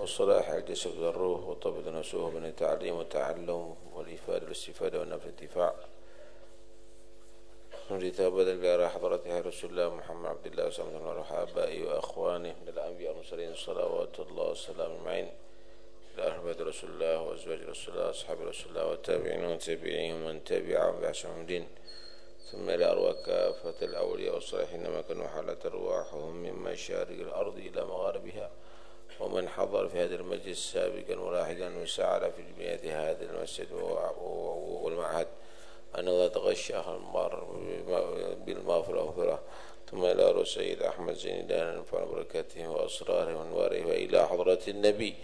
وصلاح الجسد والروح وطبط نفسه من التعليم والتعلم والإفادة والاستفادة والنفع الانتفاع نريد بدل إلى حضرتها رسول الله محمد عبد الله وسلم وروح آبائي وأخوانه من الأنبياء والمرسلين صلوات الله والسلام أجمعين إلى رسول الله وأزواج رسول الله وأصحاب رسول الله والتابعين وتابعيهم ومن تبعهم بأحسن الدين. ثم إلى أرواح كافة الأولياء والصالحين ما كانوا حالة أرواحهم من مشارق الأرض إلى مغاربها. ومن حضر في هذا المجلس سابقا ولاحقا وسعر في جمعية هذا المسجد والمعهد أن الله تغشى المار بالمغفرة. ثم إلى سيد أحمد زين نفعل بركاته وأسراره وأنواره وإلى حضرة النبي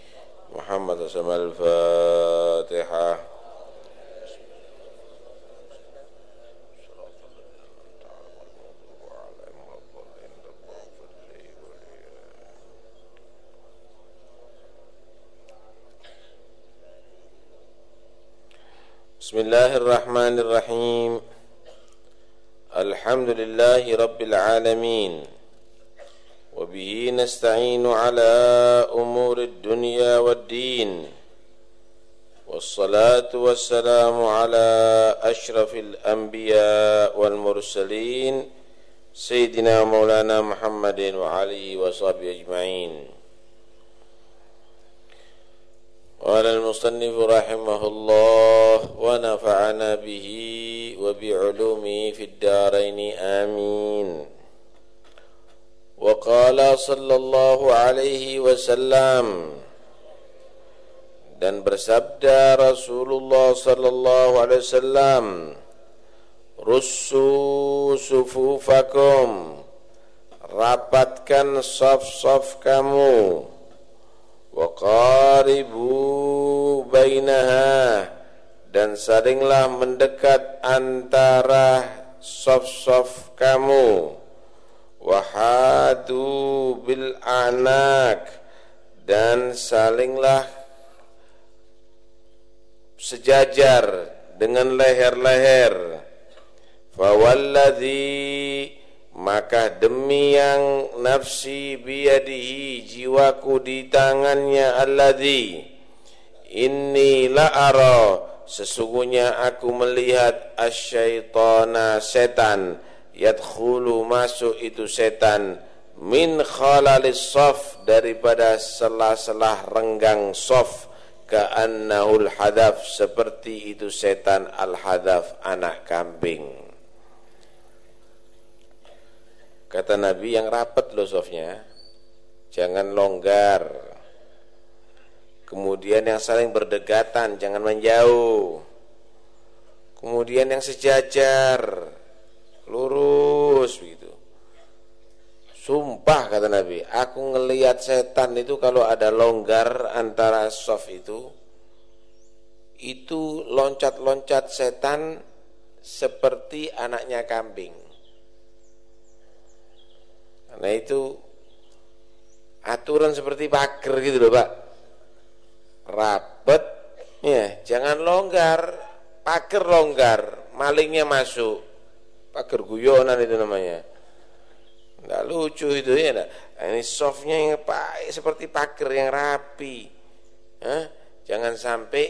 محمد صلى الله عليه وسلم. الفاتحة. بسم الله الرحمن الرحيم. الحمد لله رب العالمين. وبه نستعين على أمور الدنيا والدين. والصلاة والسلام على أشرف الأنبياء والمرسلين سيدنا مولانا محمد وعليه وصحبه أجمعين. قال المصنف رحمه الله ونفعنا به وبعلومه في الدارين آمين وقال صلى الله عليه وسلم dan bersabda Rasulullah sallallahu alaihi wasallam Russu sufufakum rapatkan saf-saf kamu waqaribu bainaha dan salinglah mendekat antara sof-sof kamu. Wahadu bil anak dan salinglah sejajar dengan leher-leher. Fawalladzi maka demi yang nafsi biyadihi jiwaku di tangannya alladhi inni la'ara sesungguhnya aku melihat asyaitana setan yadkhulu masuk itu setan min khalalis saf daripada selah-selah renggang saf ka'annahul hadaf seperti itu setan al hadaf anak kambing Kata Nabi yang rapat loh softnya Jangan longgar. Kemudian yang saling berdekatan Jangan menjauh Kemudian yang sejajar Lurus begitu Sumpah kata Nabi Aku ngelihat setan itu Kalau ada longgar antara soft itu Itu loncat-loncat setan Seperti anaknya kambing Nah itu aturan seperti pagar gitu loh Pak. Rapet, ya jangan longgar, pagar longgar, malingnya masuk. Pagar guyonan itu namanya. Enggak lucu itu ya. Nah, ini softnya yang baik seperti pagar yang rapi. Hah? Jangan sampai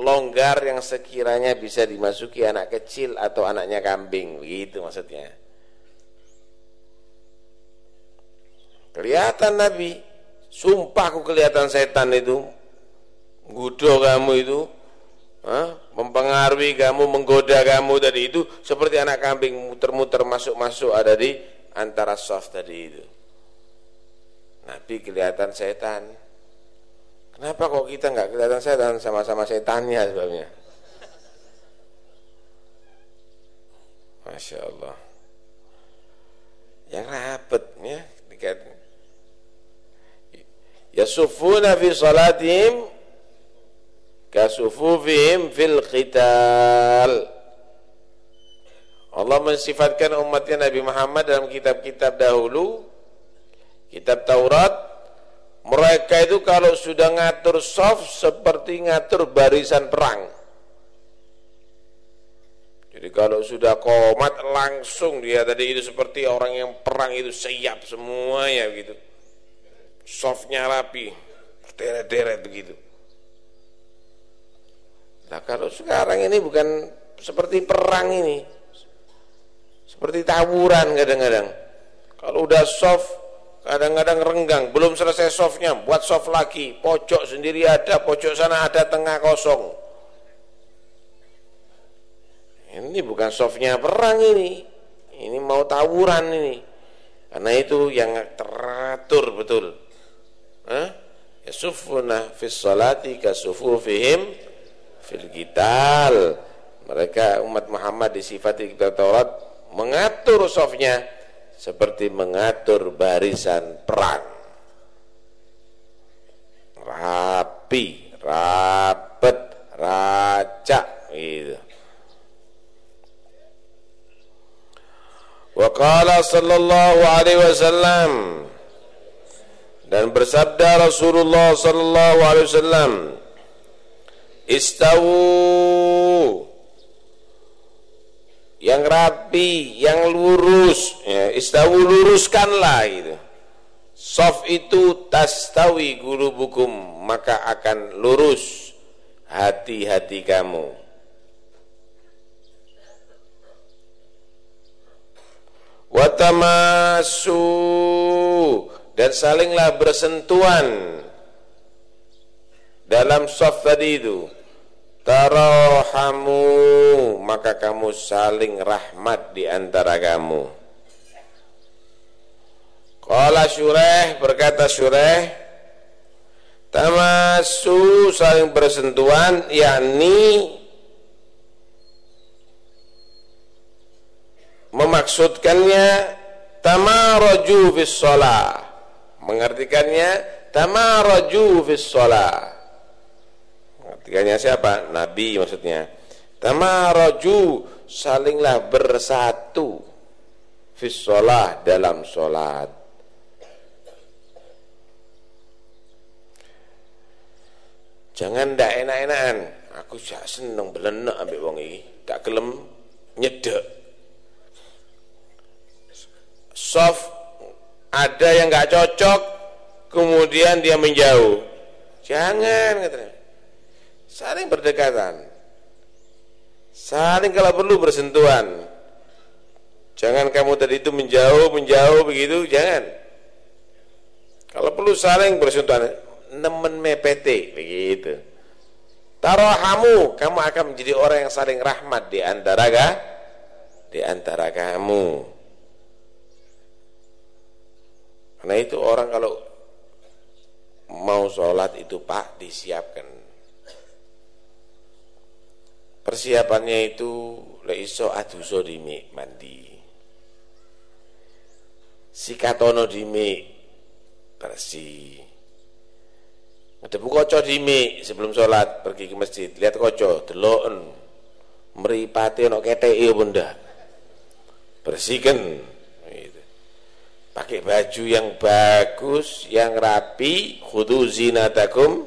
longgar yang sekiranya bisa dimasuki anak kecil atau anaknya kambing, begitu maksudnya. Kelihatan Nabi. Sumpah aku kelihatan setan itu. Gudo kamu itu. Ha? Mempengaruhi kamu, menggoda kamu tadi itu. Seperti anak kambing muter-muter masuk-masuk ada di antara soft tadi itu. Nabi kelihatan setan. Kenapa kok kita nggak kelihatan setan sama-sama setannya sebabnya? Masya Allah. Yang rapet ya, yasufuna fi salatihim kasufufihim fil qital Allah mensifatkan umatnya Nabi Muhammad dalam kitab-kitab dahulu kitab Taurat. Mereka itu kalau sudah ngatur soft seperti ngatur barisan perang. Jadi kalau sudah komat langsung dia tadi itu seperti orang yang perang itu siap semuanya gitu softnya rapi, deret-deret begitu. Nah kalau sekarang ini bukan seperti perang ini, seperti tawuran kadang-kadang. Kalau udah soft, kadang-kadang renggang, belum selesai softnya, buat soft lagi, pojok sendiri ada, pojok sana ada, tengah kosong. Ini bukan softnya perang ini, ini mau tawuran ini. Karena itu yang teratur betul. Yasufuna fis salati kasufufihim fil gital. Mereka umat Muhammad disifati kita Taurat mengatur sofnya seperti mengatur barisan perang. Rapi, rapet, racak gitu. Wa qala sallallahu alaihi wasallam dan bersabda Rasulullah sallallahu alaihi wasallam istawu yang rapi, yang lurus. Ya, istawu luruskanlah itu soft itu tastawi bukum maka akan lurus hati-hati kamu. Watamasu dan salinglah bersentuhan dalam soft tadi itu. Tarahamu maka kamu saling rahmat di antara kamu. Qala syureh berkata syureh tamasu saling bersentuhan yakni memaksudkannya tamaraju fis shalah mengartikannya tamaraju fis shalah. Mengartikannya siapa? Nabi maksudnya. Tamaraju salinglah bersatu fis shalah dalam salat jangan ndak enak-enakan. Aku jak seneng belenek ambek wong iki. Tak gelem nyedek. Soft ada yang nggak cocok kemudian dia menjauh. Jangan katanya. Saling berdekatan. Saling kalau perlu bersentuhan. Jangan kamu tadi itu menjauh menjauh begitu. Jangan. Kalau perlu saling bersentuhan nemen mepete begitu. Tarohamu kamu akan menjadi orang yang saling rahmat di antara di antara kamu Karena itu orang kalau mau sholat itu pak disiapkan. Persiapannya itu leiso aduso dimi mandi. Sikatono dimi bersih. Ngedepu koco dimi sebelum sholat pergi ke masjid. Lihat koco, deloken. Meripati ono ketei bunda. Bersihkan pakai baju yang bagus, yang rapi, khudu zinatakum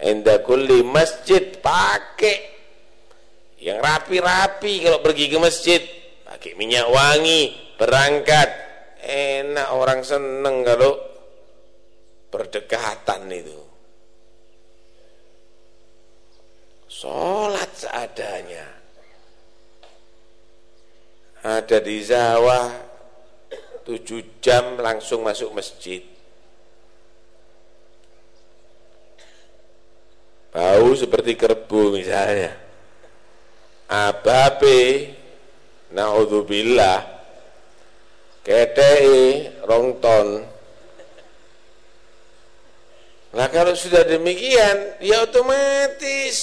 inda kulli masjid, pakai yang rapi-rapi kalau pergi ke masjid, pakai minyak wangi, berangkat, enak orang seneng kalau berdekatan itu. Sholat seadanya. Ada di sawah, tujuh jam langsung masuk masjid. Bau seperti kerbu misalnya. Ababe naudzubillah ketei rongton nah kalau sudah demikian ya otomatis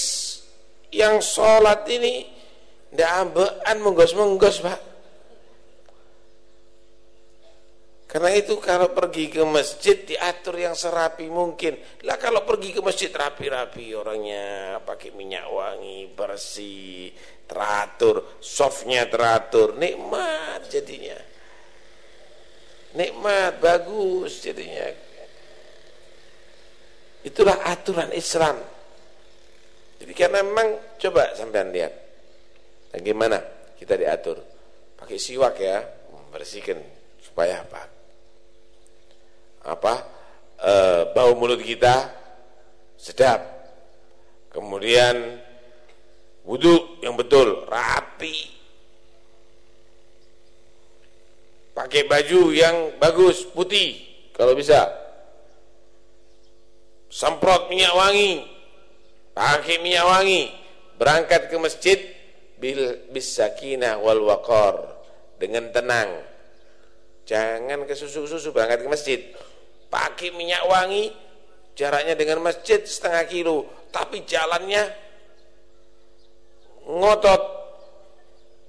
yang sholat ini tidak ambekan menggos-menggos pak Karena itu kalau pergi ke masjid diatur yang serapi mungkin. Lah kalau pergi ke masjid rapi-rapi orangnya pakai minyak wangi, bersih, teratur, softnya teratur, nikmat jadinya. Nikmat, bagus jadinya. Itulah aturan Islam. Jadi karena memang coba sampean lihat. Bagaimana kita diatur? Pakai siwak ya, bersihkan supaya apa? Apa e, bau mulut kita sedap. Kemudian wudhu yang betul, rapi. Pakai baju yang bagus, putih kalau bisa. Semprot minyak wangi. Pakai minyak wangi. Berangkat ke masjid bil bisakina wal waqar dengan tenang Jangan ke susu-susu berangkat ke masjid. Pakai minyak wangi, jaraknya dengan masjid setengah kilo, tapi jalannya ngotot.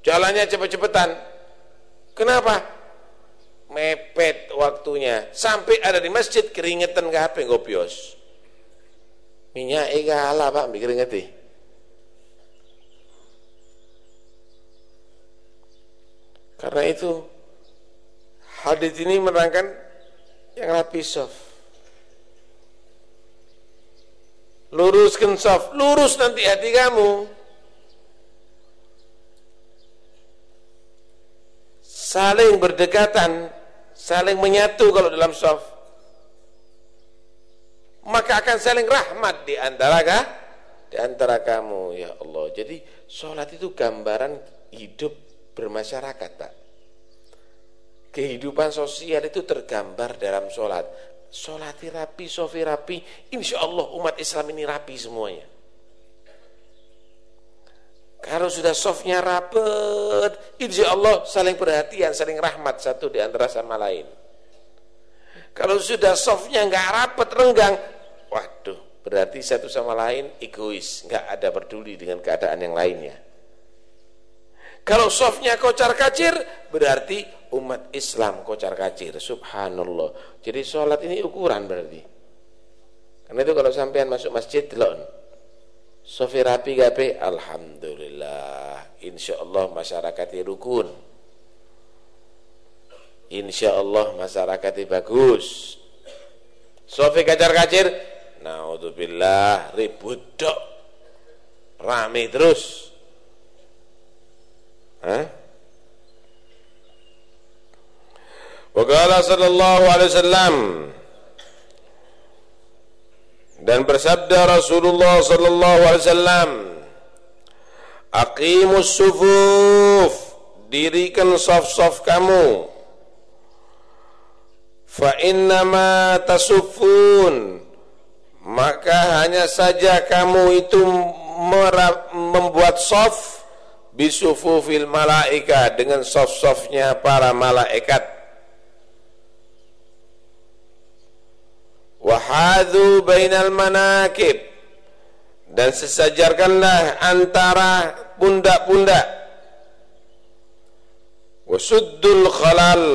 Jalannya cepet-cepetan. Kenapa? Mepet waktunya. Sampai ada di masjid keringetan ke HP ngopios. Minyak ega Pak, mikir ngerti. Karena itu Hadis ini menerangkan yang rapi soft. Luruskan soft, lurus nanti hati kamu. Saling berdekatan, saling menyatu kalau dalam soft. Maka akan saling rahmat di antara kah? Di antara kamu, ya Allah. Jadi sholat itu gambaran hidup bermasyarakat, Pak kehidupan sosial itu tergambar dalam sholat. Sholat rapi, sofi rapi. Insya Allah umat Islam ini rapi semuanya. Kalau sudah softnya rapet insya Allah saling perhatian, saling rahmat satu di antara sama lain. Kalau sudah softnya nggak rapet, renggang waduh berarti satu sama lain egois nggak ada peduli dengan keadaan yang lainnya. Kalau softnya kocar kacir berarti umat Islam kocar kacir. Subhanallah. Jadi sholat ini ukuran berarti. Karena itu kalau sampean masuk masjid delon. Sofi rapi gape alhamdulillah. Insyaallah masyarakat rukun. Insyaallah masyarakat bagus. Sofi kacar kacir naudzubillah ribut dok. Rame terus. Hah? Waqala sallallahu alaihi wasallam. Dan bersabda Rasulullah sallallahu alaihi wasallam Aqimus sufuf dirikan saf-saf kamu. Fa innama tasuffun maka hanya saja kamu itu membuat saf bisufufil malaika dengan soft-softnya para malaikat wahadu bainal manakib. Dan sesajarkanlah antara pundak-pundak. Wasuddul khalal.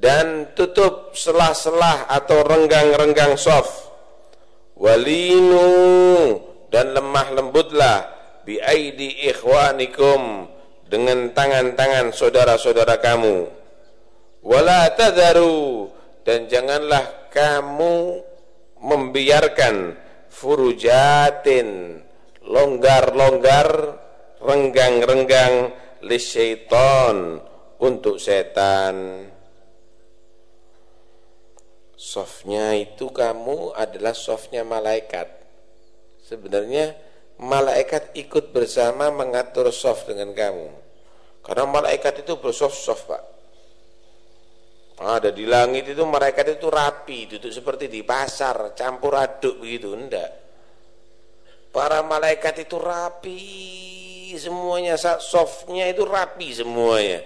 Dan tutup selah-selah atau renggang-renggang soft walinu dan lemah lembutlah. Biaidi ikhwanikum. Dengan tangan-tangan saudara-saudara kamu. Wala tadharu. Dan janganlah kamu membiarkan furujatin longgar-longgar renggang-renggang lisyaiton untuk setan softnya itu kamu adalah softnya malaikat sebenarnya malaikat ikut bersama mengatur soft dengan kamu. Karena malaikat itu bersoft-soft, Pak. Ada di langit itu malaikat itu rapi, duduk seperti di pasar, campur aduk begitu, enggak. Para malaikat itu rapi semuanya, softnya itu rapi semuanya.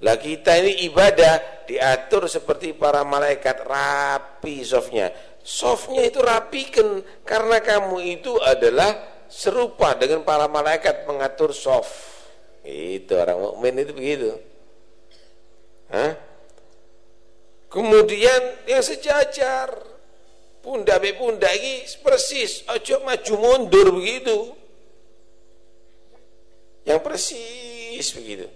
Lah kita ini ibadah diatur seperti para malaikat rapi softnya. Softnya itu rapikan karena kamu itu adalah serupa dengan para malaikat mengatur soft. Itu orang mukmin itu begitu. Hah? Kemudian yang sejajar pundak be pundak ini persis, ojo maju mundur begitu. Yang persis begitu.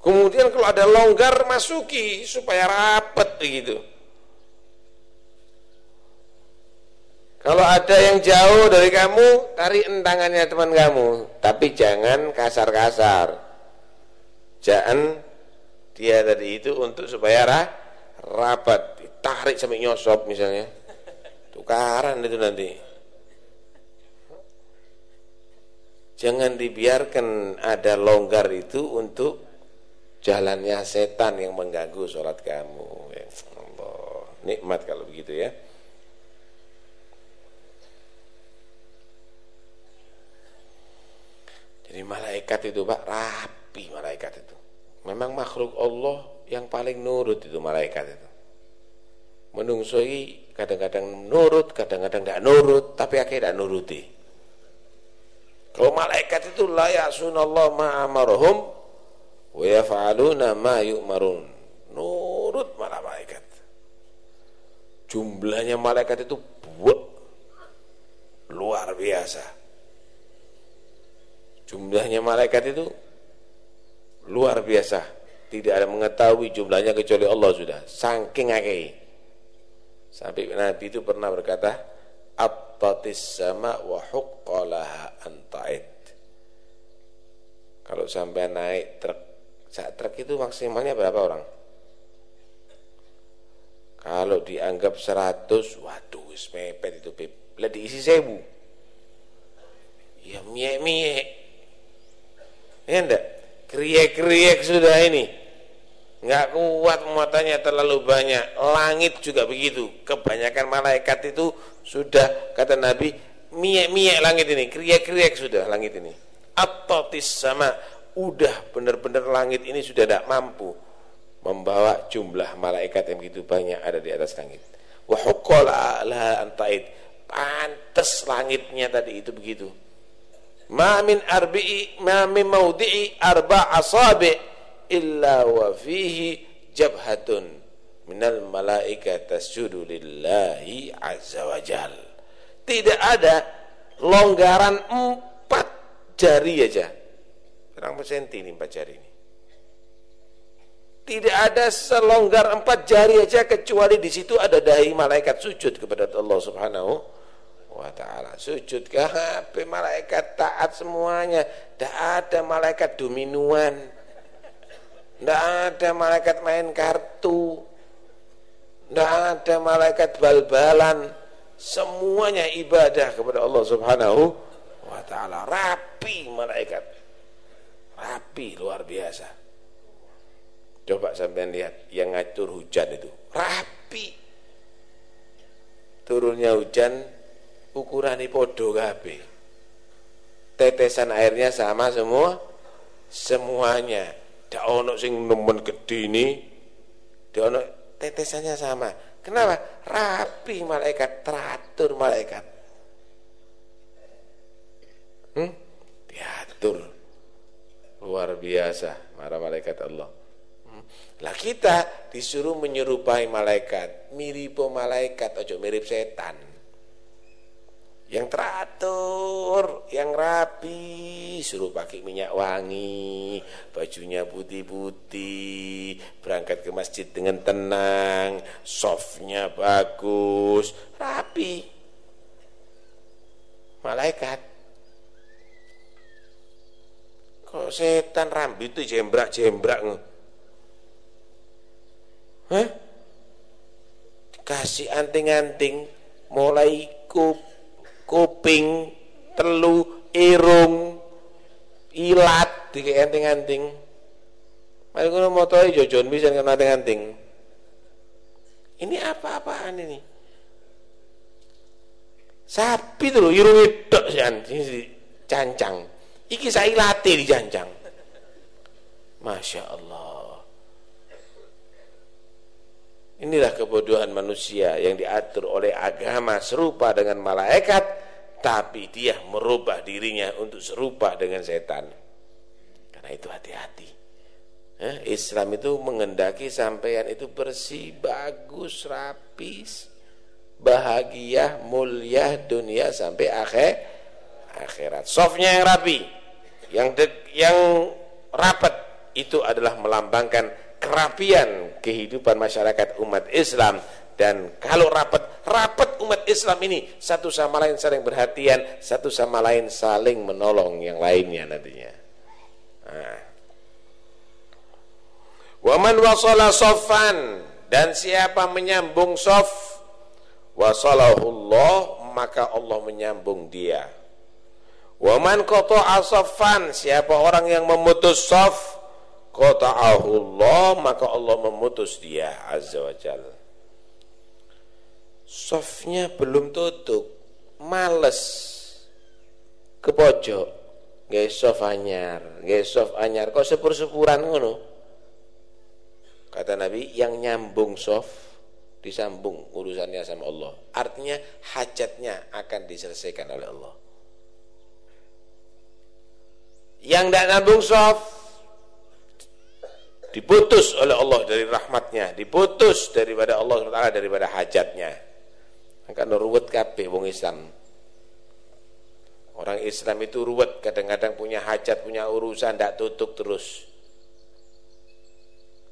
Kemudian kalau ada longgar masuki supaya rapat begitu. Kalau ada yang jauh dari kamu, tarik entangannya teman kamu, tapi jangan kasar-kasar. Jangan dia tadi itu untuk supaya rah, rapat, tarik sampai nyosop misalnya. Tukaran itu nanti. Jangan dibiarkan ada longgar itu untuk jalannya setan yang mengganggu sholat kamu. Ya Allah. Nikmat kalau begitu ya. Jadi malaikat itu pak rapi malaikat itu memang makhluk Allah yang paling nurut itu malaikat itu menungsoi kadang-kadang nurut kadang-kadang tidak nurut tapi akhirnya tidak nuruti kalau malaikat itu layak sunallah ma'amarhum wa yaf'aluna ma yu'marun. Nurut malah malaikat. Jumlahnya malaikat itu buat luar biasa. Jumlahnya malaikat itu luar biasa. Tidak ada mengetahui jumlahnya kecuali Allah sudah. Saking akeh. Sampai Nabi itu pernah berkata, attatis sama wa huqqalaha anta'id kalau sampai naik truk saat truk itu maksimalnya berapa orang kalau dianggap 100 waduh wis mepet itu beb lah diisi sewu ya mie-mie ya enggak kriek-kriek sudah ini. Nggak kuat muatannya terlalu banyak. Langit juga begitu. Kebanyakan malaikat itu sudah kata Nabi miek-miek langit ini. Kriek-kriek sudah langit ini. Atotis sama. Udah benar-benar langit ini sudah tidak mampu membawa jumlah malaikat yang begitu banyak ada di atas langit. Wa la antaid pantes langitnya tadi itu begitu ma min arbi'i ma min maudi'i arba asabi' illa wa fihi jabhatun minal malaika tasjudu lillahi azza wa jal. Tidak ada longgaran empat jari aja. Berapa senti ini empat jari ini? Tidak ada selonggar empat jari aja kecuali di situ ada dahi malaikat sujud kepada Allah Subhanahu wa taala. Sujud HP malaikat taat semuanya. Tidak ada malaikat dominuan tidak ada malaikat main kartu. Tidak ada malaikat bal-balan. Semuanya ibadah kepada Allah Subhanahu wa taala. Rapi malaikat. Rapi luar biasa. Coba sampai lihat yang ngatur hujan itu. Rapi. Turunnya hujan ukuran podo kabeh. Tetesan airnya sama semua semuanya Dak ono sing nemen gede ini, dak ono tetesannya sama. Kenapa? Rapi malaikat, teratur malaikat. Hmm? Diatur. Luar biasa para malaikat Allah. Hmm? Lah kita disuruh menyerupai malaikat, mirip malaikat, ojo mirip setan yang teratur, yang rapi, suruh pakai minyak wangi, bajunya putih-putih, berangkat ke masjid dengan tenang, softnya bagus, rapi. Malaikat. Kok setan rambut itu jembrak-jembrak. Hah? Kasih anting-anting mulai kup kuping, telu, irung, ilat di anting-anting. Mari ngono motoe jojon bisa kena anting-anting. Ini apa-apaan ini? Sapi itu loh, irung itu sih cancang. Iki di cancang. Masya Allah. Inilah kebodohan manusia yang diatur oleh agama serupa dengan malaikat, tapi dia merubah dirinya untuk serupa dengan setan. Karena itu hati-hati. Eh, Islam itu mengendaki sampean itu bersih, bagus, rapi, bahagia, mulia dunia sampai akhir akhirat. Softnya yang rapi, yang dek, yang rapat itu adalah melambangkan kerapian kehidupan masyarakat umat Islam dan kalau rapat rapat umat Islam ini satu sama lain saling berhatian satu sama lain saling menolong yang lainnya nantinya. Nah. waman wasala sofan dan siapa menyambung sof wasalahullah maka Allah menyambung dia. Waman qata'a saffan siapa orang yang memutus sof qata'ahullah maka Allah memutus dia azza wajalla softnya belum tutup. Males. Ke pojok. Nggak soft anyar. Nggak soft anyar. Kok sepur-sepuran ngono? Kata Nabi yang nyambung soft disambung urusannya sama Allah. Artinya hajatnya akan diselesaikan oleh Allah. Yang tidak nyambung soft diputus oleh Allah dari rahmatnya. Diputus daripada Allah SWT daripada hajatnya kan ruwet kabeh wong Islam. Orang Islam itu ruwet kadang-kadang punya hajat punya urusan tidak tutup terus.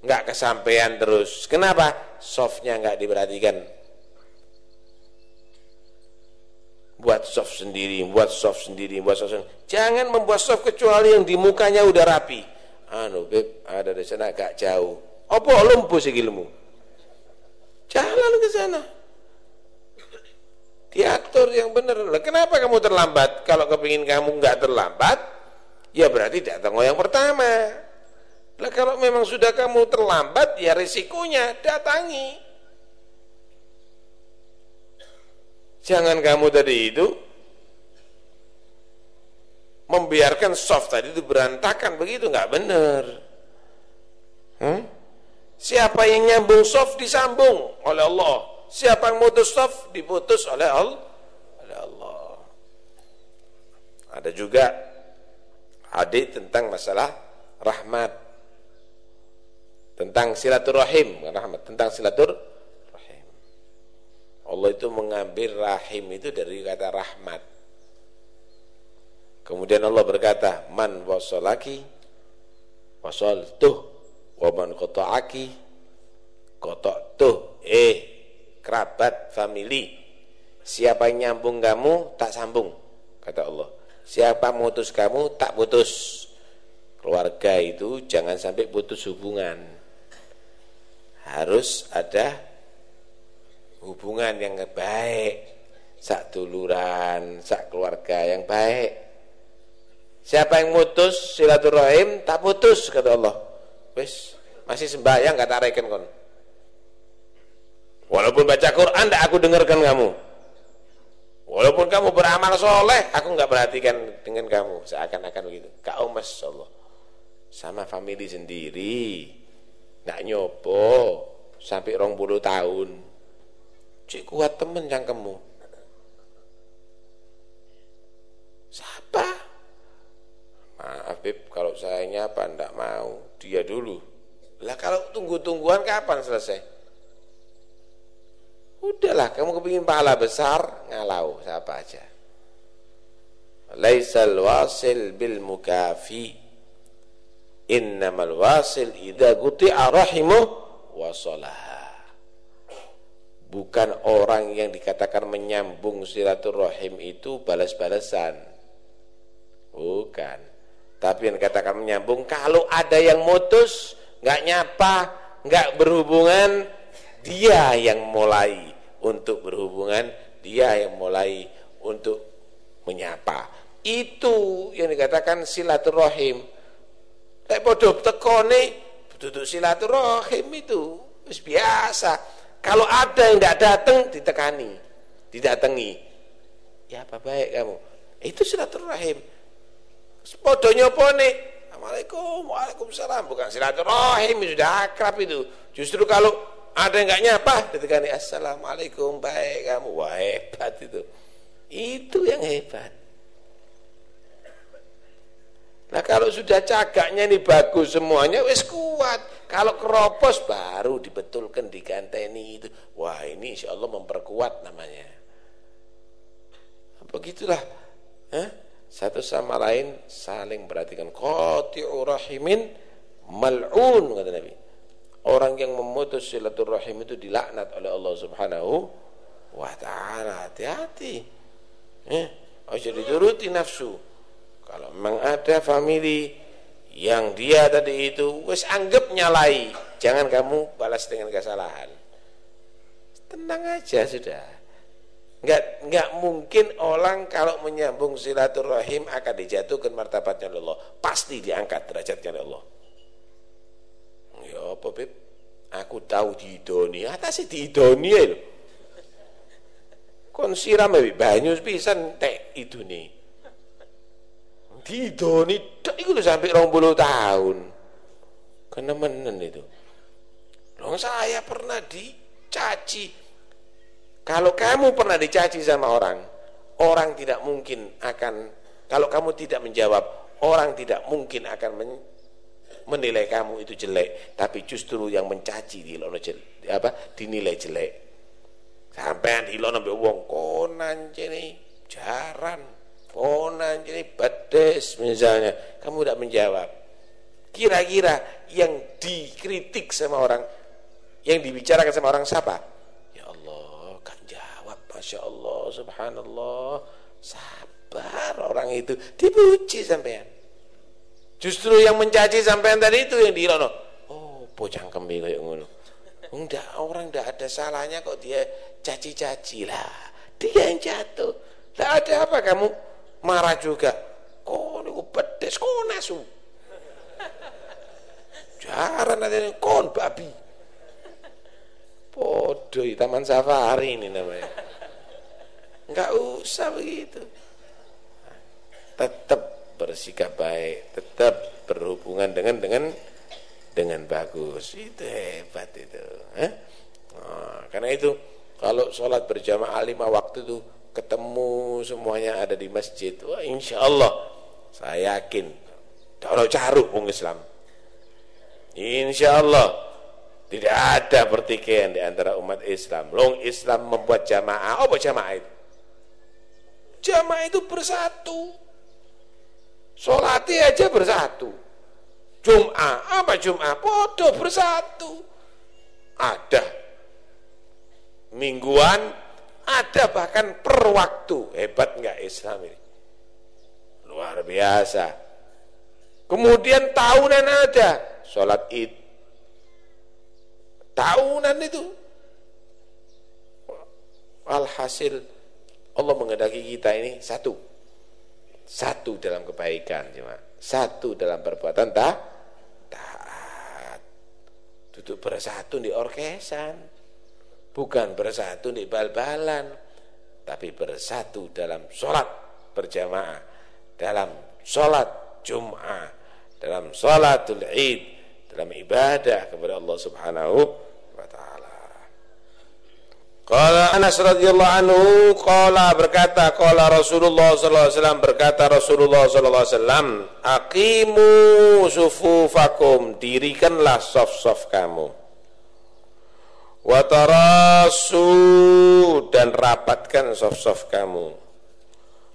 Nggak kesampaian terus. Kenapa? Softnya nggak diperhatikan. Buat soft sendiri buat soft sendiri buat soft sendiri. jangan membuat soft kecuali yang di mukanya udah rapi. Anu beb ada di sana agak jauh. Apa lumpuh sih ilmu? Jalan ke sana diatur yang benar lah kenapa kamu terlambat? Kalau kepingin kamu nggak terlambat ya berarti datang yang pertama. Lah kalau memang sudah kamu terlambat ya risikonya datangi. Jangan kamu tadi itu membiarkan soft tadi itu berantakan. Begitu nggak benar hmm? siapa yang nyambung soft disambung oleh Allah Siapa yang mutus saf diputus oleh Allah. Allah. Ada juga hadis tentang masalah rahmat. Tentang silaturahim, rahmat, tentang silaturahim. Allah itu mengambil rahim itu dari kata rahmat. Kemudian Allah berkata, "Man wasalaki wasaltuh wa man qata'aki qata'tuh." Eh, kerabat, family. Siapa yang nyambung kamu, tak sambung, kata Allah. Siapa mutus kamu, tak putus. Keluarga itu jangan sampai putus hubungan. Harus ada hubungan yang baik. Sak duluran, sak keluarga yang baik. Siapa yang mutus silaturahim, tak putus, kata Allah. Wis, masih sembahyang kata reken kon. Walaupun baca Quran tidak aku dengarkan kamu. Walaupun kamu beramal soleh, aku nggak perhatikan dengan kamu. Seakan-akan begitu. Kau masya Allah. Sama family sendiri. Nggak nyopo. Sampai rong puluh tahun. Cik kuat temen kamu. Siapa? Maaf Bib, kalau saya nyapa ndak mau. Dia dulu. Lah kalau tunggu-tungguan kapan selesai? Udahlah, kamu kepingin pahala besar, ngalau siapa aja. Laisal wasil bil mukafi. Innamal wasil idza guti'a rahimuh wasalaha. Bukan orang yang dikatakan menyambung silaturahim itu balas-balasan. Bukan. Tapi yang dikatakan menyambung kalau ada yang mutus, nggak nyapa, nggak berhubungan, dia yang mulai untuk berhubungan, dia yang mulai untuk menyapa. Itu yang dikatakan silaturahim. Lek podo tekone duduk silaturahim itu biasa. Kalau ada yang tidak datang ditekani, didatangi. Ya apa baik kamu? Itu silaturahim. Podo nyopone Assalamualaikum, Waalaikumsalam. Bukan silaturahim, sudah akrab itu. Justru kalau ada yang nyapa? Ketika ini assalamualaikum baik kamu wah hebat itu. Itu yang hebat. Nah kalau sudah cagaknya ini bagus semuanya wes kuat. Kalau keropos baru dibetulkan diganteni itu. Wah ini insya Allah memperkuat namanya. Begitulah eh? satu sama lain saling perhatikan. Qati'u rahimin mal'un kata Nabi orang yang memutus silaturahim itu dilaknat oleh Allah Subhanahu wa taala. Hati-hati. Eh, harus dituruti nafsu. Kalau memang ada family yang dia tadi itu wis anggap nyalai jangan kamu balas dengan kesalahan. Tenang aja sudah. Enggak enggak mungkin orang kalau menyambung silaturahim akan dijatuhkan martabatnya Allah. Pasti diangkat derajatnya Allah. Ya apa, Beb? Aku tahu di Idoni, atas di Idoni ya lho. Kon siram banyu pisan tek idune. Didoni tok iku lho sampai 20 tahun. Kenemenen itu. Loh saya pernah dicaci. Kalau kamu pernah dicaci sama orang, orang tidak mungkin akan kalau kamu tidak menjawab, orang tidak mungkin akan menilai kamu itu jelek, tapi justru yang mencaci di jelek, apa dinilai jelek. Sampai di lono wong konan cene jaran Ponan jadi pedes misalnya, kamu tidak menjawab. Kira-kira yang dikritik sama orang, yang dibicarakan sama orang siapa? Ya Allah, kan jawab, masya Allah, subhanallah, sabar orang itu dipuji sampean. Justru yang mencaci sampean tadi itu yang dirono. Oh, bocah kembali kayak ngono. Enggak, orang enggak ada salahnya kok dia caci-caci lah. Dia yang jatuh. Tidak ada apa kamu marah juga kok niku pedes kok nasu jaran nanti kon babi podo taman safari ini namanya enggak usah begitu tetap bersikap baik tetap berhubungan dengan dengan dengan bagus. Itu hebat itu eh? nah, karena itu kalau sholat berjamaah lima waktu itu ketemu semuanya ada di masjid wah insya Allah saya yakin kalau caruk wong Islam insya Allah tidak ada pertikaian di antara umat Islam. Long Islam membuat jamaah apa jamaah itu? Jamaah itu bersatu sholatnya aja bersatu Jum'ah apa Jum'ah podo bersatu ada mingguan ada bahkan per waktu. Hebat enggak Islam ini? Luar biasa. Kemudian tahunan ada. Sholat id. Tahunan itu. Alhasil Allah mengendaki kita ini satu. Satu dalam kebaikan. Cuma. Satu dalam perbuatan tak taat. Duduk bersatu di orkesan bukan bersatu di bal-balan tapi bersatu dalam sholat berjamaah dalam sholat jum'ah dalam sholatul id dalam ibadah kepada Allah subhanahu wa ta'ala Qala Anas radhiyallahu anhu qala berkata qala Rasulullah sallallahu alaihi wasallam berkata Rasulullah sallallahu alaihi wasallam aqimu sufufakum dirikanlah saf-saf kamu. Watarasu dan rapatkan soft-soft kamu.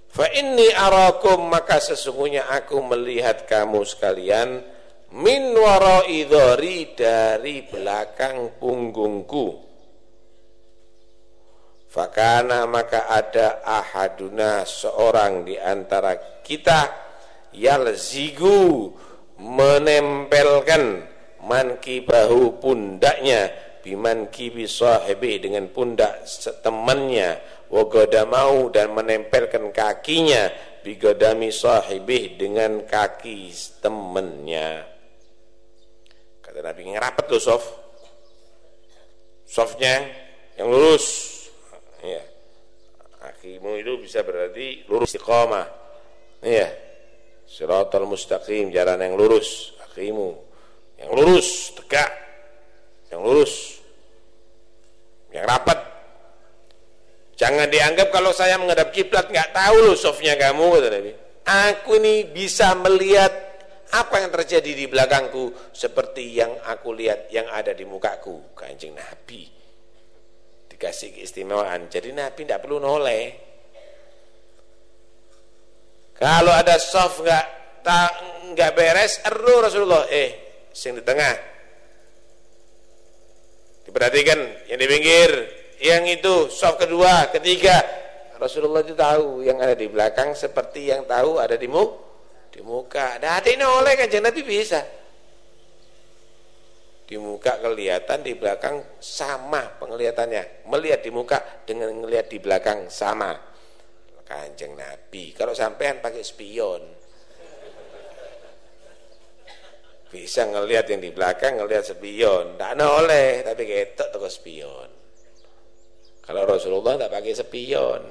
Fa inni arakum maka sesungguhnya aku melihat kamu sekalian min warai dari belakang punggungku fakana maka ada ahaduna seorang di antara kita yalzigu menempelkan mankibahu pundaknya biman kibi sahibi dengan pundak temannya mau dan menempelkan kakinya bigodami sahibi dengan kaki temannya. Kata Nabi ngerapat tuh sof. Softnya yang lurus ya kakimu itu bisa berarti lurus istiqomah. Ya siratal mustaqim jalan yang lurus. Kakimu yang lurus tegak. Yang lurus. Yang rapat. Jangan dianggap kalau saya menghadap kiblat nggak tahu loh softnya kamu aku ini bisa melihat apa yang terjadi di belakangku seperti yang aku lihat yang ada di mukaku kanjeng Nabi dikasih keistimewaan jadi Nabi tidak perlu noleh kalau ada soft nggak nggak beres eru Rasulullah eh sing di tengah Diperhatikan yang di pinggir, yang itu soft kedua, ketiga. Rasulullah itu tahu yang ada di belakang seperti yang tahu ada di muka. Di muka. Ada ini oleh kan Nabi bisa. Di muka kelihatan di belakang sama penglihatannya. Melihat di muka dengan melihat di belakang sama. Kanjeng Nabi. Kalau sampean pakai spion. Bisa ngelihat yang di belakang ngelihat spion. Tidak oleh tapi ketok toko spion. Kalau Rasulullah tidak pakai spion.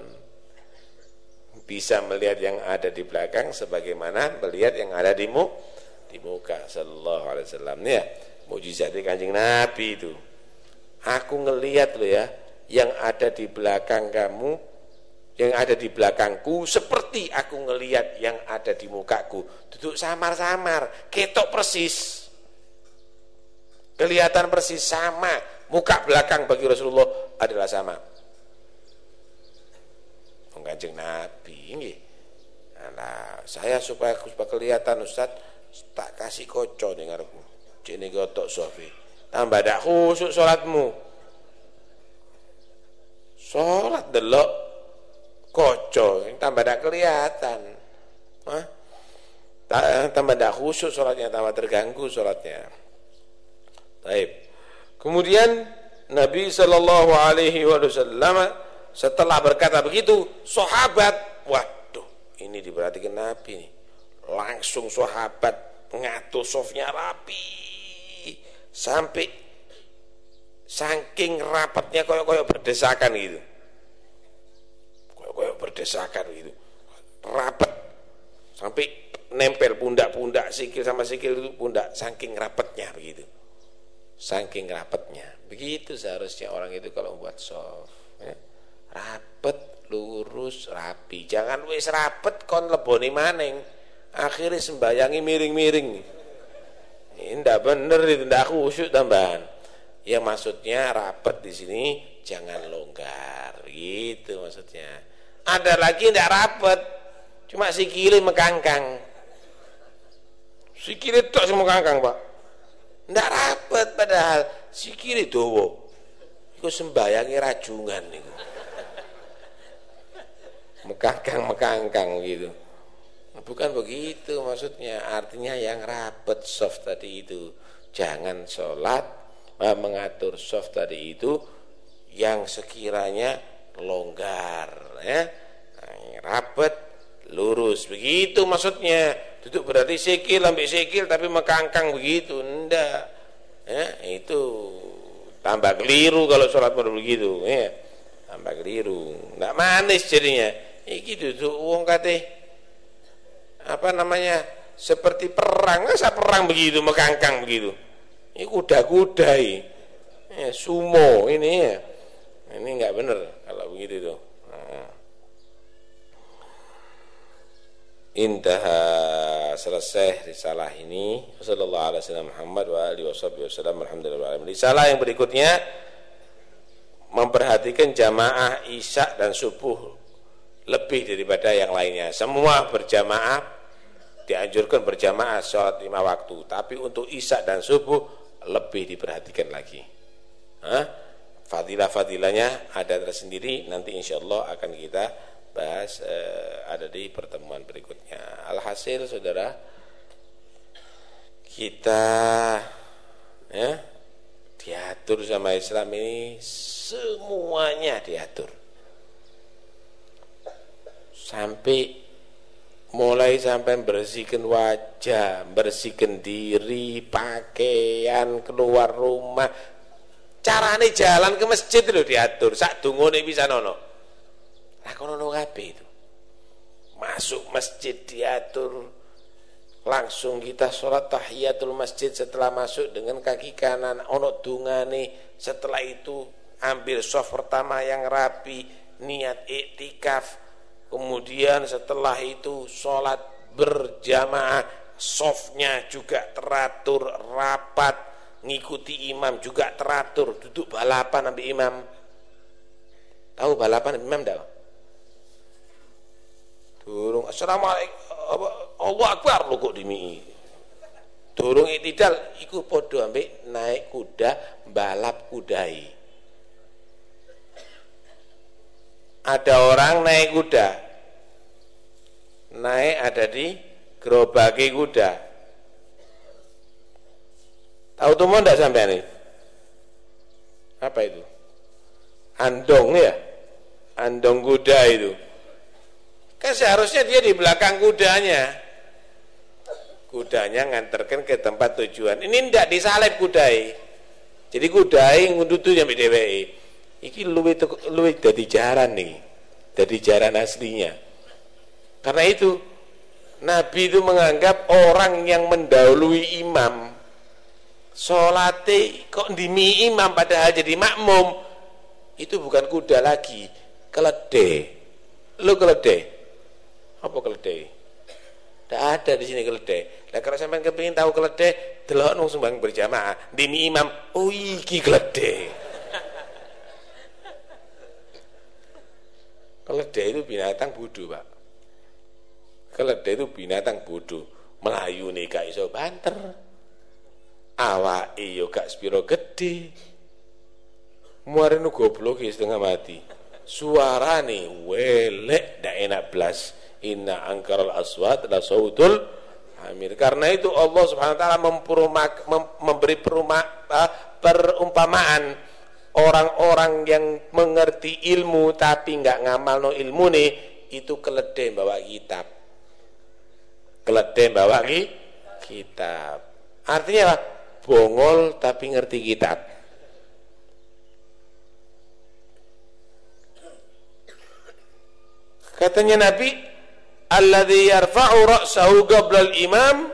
Bisa melihat yang ada di belakang sebagaimana melihat yang ada di muka di muka. Sallallahu alaihi wasallam. Ya mujizat kanjeng Nabi itu. Aku ngelihat loh ya yang ada di belakang kamu yang ada di belakangku seperti aku ngelihat yang ada di mukaku. Duduk samar-samar ketok persis. Kelihatan persis sama muka belakang bagi Rasulullah adalah sama. Kanjeng Nabi ini nah, saya supaya supaya kelihatan Ustaz. Tak kasih kocok dengarku Cini gotok sofi. Tambah dak khusuk sholatmu. Sholat delok koco, tambah dak kelihatan. Hah? Tambah dak khusuk sholatnya, tambah terganggu sholatnya. Baik. Kemudian Nabi Shallallahu Alaihi Wasallam setelah berkata begitu, sahabat, waduh, ini diperhatikan Nabi nih. Langsung sahabat ngatur softnya rapi sampai saking rapatnya koyok-koyok berdesakan gitu. Koyok-koyok berdesakan gitu. Rapat sampai nempel pundak-pundak sikil sama sikil itu pundak saking rapatnya begitu. Saking rapatnya. Begitu seharusnya orang itu kalau buat soft ya. rapet lurus rapi. Jangan wis rapet kon leboni maning. Akhirnya sembayangi miring-miring ini tidak benar tidak khusyuk tambahan. Ya maksudnya rapat di sini jangan longgar gitu maksudnya. Ada lagi tidak rapat, cuma sikile mekangkang. Sikile tok semua kangkang pak. Tidak rapat padahal sikile dowo. Iku sembayangi rajungan itu. Mekangkang mekangkang gitu. Bukan begitu maksudnya, artinya yang rapet soft tadi itu. Jangan sholat mengatur soft tadi itu yang sekiranya longgar ya. Rapet, lurus begitu maksudnya. Duduk berarti sikil ambil sikil tapi mekangkang begitu. Enggak. Ya, itu tambah keliru kalau sholat begitu ya. Tambah keliru. Enggak manis jadinya. Iki duduk wong katanya apa namanya seperti perang. Masa perang begitu mekangkang begitu? Ini kuda-kuda ini. Sumo ini ya. Ini nggak benar kalau begitu tuh nah. indah selesai risalah ini. Sallallahu alaihi wasallam Muhammad wa alihi wasallam alhamdulillah risalah yang berikutnya memperhatikan jamaah isya dan subuh lebih daripada yang lainnya. Semua berjamaah dianjurkan berjamaah sholat lima waktu, tapi untuk isya dan subuh lebih diperhatikan lagi. Fadilah-fadilahnya ada tersendiri, nanti insya Allah akan kita bahas eh, ada di pertemuan berikutnya. Alhasil saudara, kita ya diatur sama Islam ini semuanya diatur sampai mulai sampai bersihkan wajah, bersihkan diri, pakaian, keluar rumah. Carane jalan ke masjid loh diatur, sak dungone bisa nono. Lah kono nono itu. Masuk masjid diatur. Langsung kita sholat tahiyatul masjid setelah masuk dengan kaki kanan ono dungane. Setelah itu ambil soft pertama yang rapi, niat iktikaf kemudian setelah itu sholat berjamaah softnya juga teratur rapat ngikuti imam juga teratur duduk balapan nabi imam. Tahu balapan nabi imam tahu durung assalamualaikum Allah akbar lu kok dimi. Durung itidal iku podo ambek naik kuda balap kudai ada orang naik kuda naik ada di gerobaki kuda Tahu tumo ndak sampean ini? Apa itu? Andong ya? Andong kuda itu. Kan seharusnya dia di belakang kudanya. Kudanya nganterkan ke tempat tujuan. Ini ndak disalib kudai. Jadi kudai ngudutu sampai DWI. Iki luwih luwih dadi jaran nih. Dadi jaran aslinya. Karena itu Nabi itu menganggap orang yang mendahului imam Solate kok dimi imam padahal jadi makmum itu bukan kuda lagi keledai lu keledai apa keledai tidak ada di sini keledai nah kalau sampai kepingin tahu keledai delok nung sumbang berjamaah dimi imam oh iki keledai keledai itu binatang bodoh pak. Keledai itu binatang bodoh. Melayu nih gak iso banter. Awake yo gak spiro gede muarene goblok setengah mati. Suarane welek ndak enak blas. Inna angkaral aswat la sautul hamir karena itu Allah Subhanahu wa taala memberi perumpamaan orang-orang yang mengerti ilmu tapi enggak ngamal no ilmu nih itu keledai bawa kitab keledai bawa kitab artinya apa bongol tapi ngerti kitab. Katanya Nabi, "Alladzi yarfa'u ra'sahu qabla al-imam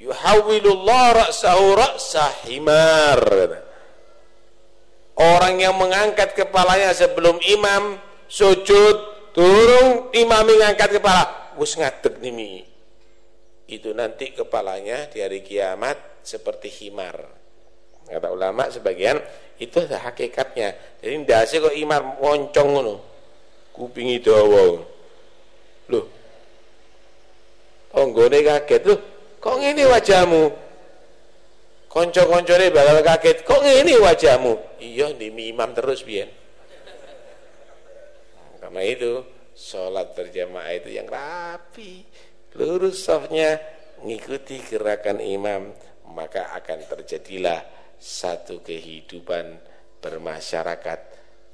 yuhawwilullah ra'sahu ra'sa himar." Orang yang mengangkat kepalanya sebelum imam sujud, turun imam mengangkat kepala, wis ngadeg nimi. Itu nanti kepalanya di hari kiamat seperti himar. Kata ulama sebagian itu hakikatnya. Jadi ndase kok himar moncong ngono. Kupingi dawa. Loh. Tanggane kaget loh. Kok ngene wajahmu? Kanca-kancane bakal kaget. Kok ngene wajahmu? Iya ndemi imam terus biyen. Karena itu sholat berjamaah itu yang rapi, lurus softnya, ngikuti gerakan imam maka akan terjadilah satu kehidupan bermasyarakat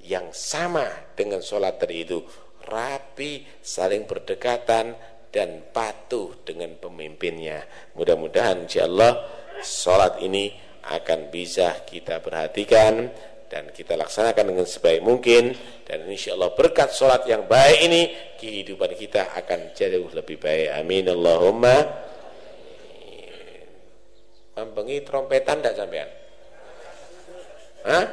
yang sama dengan sholat tadi itu. Rapi, saling berdekatan dan patuh dengan pemimpinnya. Mudah-mudahan insyaallah sholat ini akan bisa kita perhatikan dan kita laksanakan dengan sebaik mungkin dan insyaallah berkat sholat yang baik ini kehidupan kita akan jauh lebih baik amin Allahumma Mambengi trompetan ndak sampean? Hah?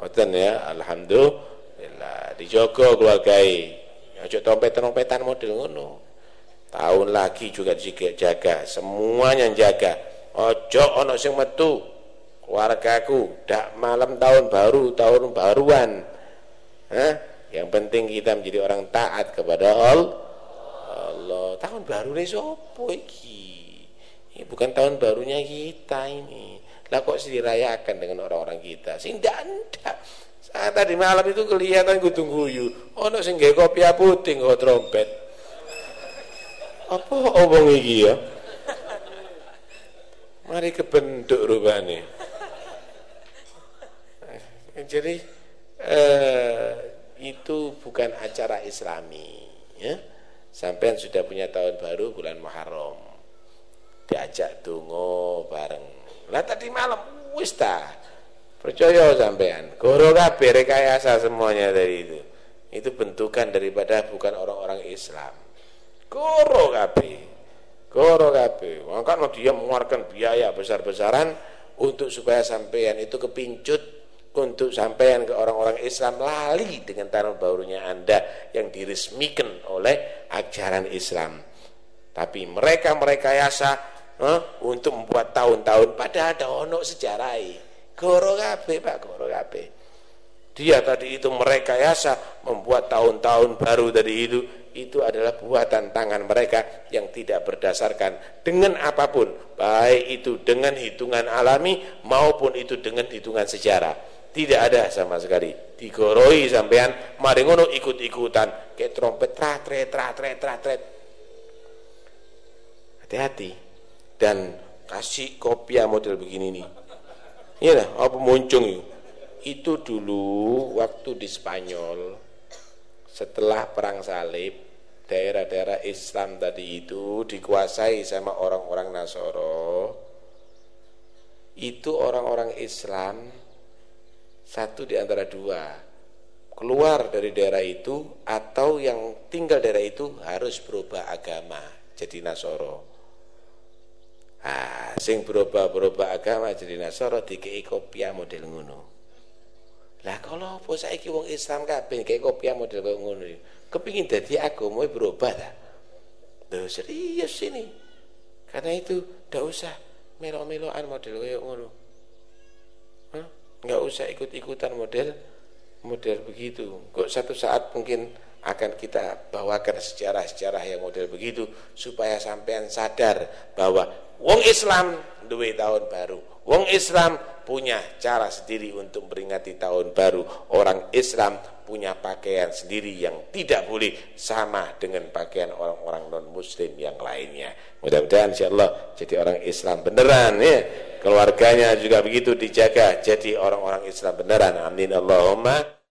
Ngoten ya, alhamdulillah. Dijogo keluargai. Aja trompet-trompetan model ngono. Tahun lagi juga jaga, semuanya jaga. Ojo ono sing metu keluargaku dak malam tahun baru, tahun baruan. Hah? Yang penting kita menjadi orang taat kepada Allah. Allah. Tahun baru ini sopo iki? Ini bukan tahun barunya kita ini. Lah kok dirayakan dengan orang-orang kita? Sing ndak Saat tadi malam itu kelihatan gudung guyu. Ono sing gawe kopi putih nggo trompet. Apa omong iki ya? Mari kebentuk rupane. Jadi eh, itu bukan acara islami ya. Sampai sudah punya tahun baru bulan Muharram. Diajak dungo bareng. Lah tadi malam wis percaya sampean goro kabeh rekayasa semuanya dari itu. Itu bentukan daripada bukan orang-orang Islam. Goro kabeh goro kabeh maka dia mengeluarkan biaya besar-besaran untuk supaya sampean itu kepincut untuk sampean ke orang-orang Islam lali dengan tahun barunya Anda yang diresmikan oleh ajaran Islam. Tapi mereka mereka yasa huh? untuk membuat tahun-tahun padahal ada ono sejarai goro kabeh Pak goro kabeh dia tadi itu mereka yasa membuat tahun-tahun baru tadi itu itu adalah buatan tangan mereka yang tidak berdasarkan dengan apa pun baik itu dengan hitungan alami maupun itu dengan hitungan sejarah. Tidak ada sama sekali. Digoroi sampean mari ngono ikut-ikutan. Kayak trompet trat trat trat trat hati-hati. Dan kasih kopiah model begini nih. Iya apa muncung itu? Itu dulu waktu di Spanyol setelah perang salib daerah-daerah Islam tadi itu dikuasai sama orang-orang Nasoro. Itu orang-orang Islam satu di antara dua keluar dari daerah itu atau yang tinggal daerah itu harus berubah agama jadi Nasoro. Ah sing berubah-berubah agama jadi Nasoro dikei kopiah model ngono. Lah kalau apa saiki wong Islam kabeh kayak kopiah model kaya ngono kepingin dadi agama berubah ta? Loh serius ini. Karena itu ndak usah melo-meloan model kaya ngono. Nggak usah ikut-ikutan model model begitu. Kok satu saat mungkin akan kita bawakan sejarah-sejarah yang model begitu supaya sampean sadar bahwa wong Islam duwe tahun baru. Wong Islam punya cara sendiri untuk memperingati tahun baru. Orang Islam punya pakaian sendiri yang tidak boleh sama dengan pakaian orang-orang non-muslim yang lainnya. Mudah-mudahan insyaAllah jadi orang Islam beneran ya. Keluarganya juga begitu dijaga jadi orang-orang Islam beneran. Amin Allahumma.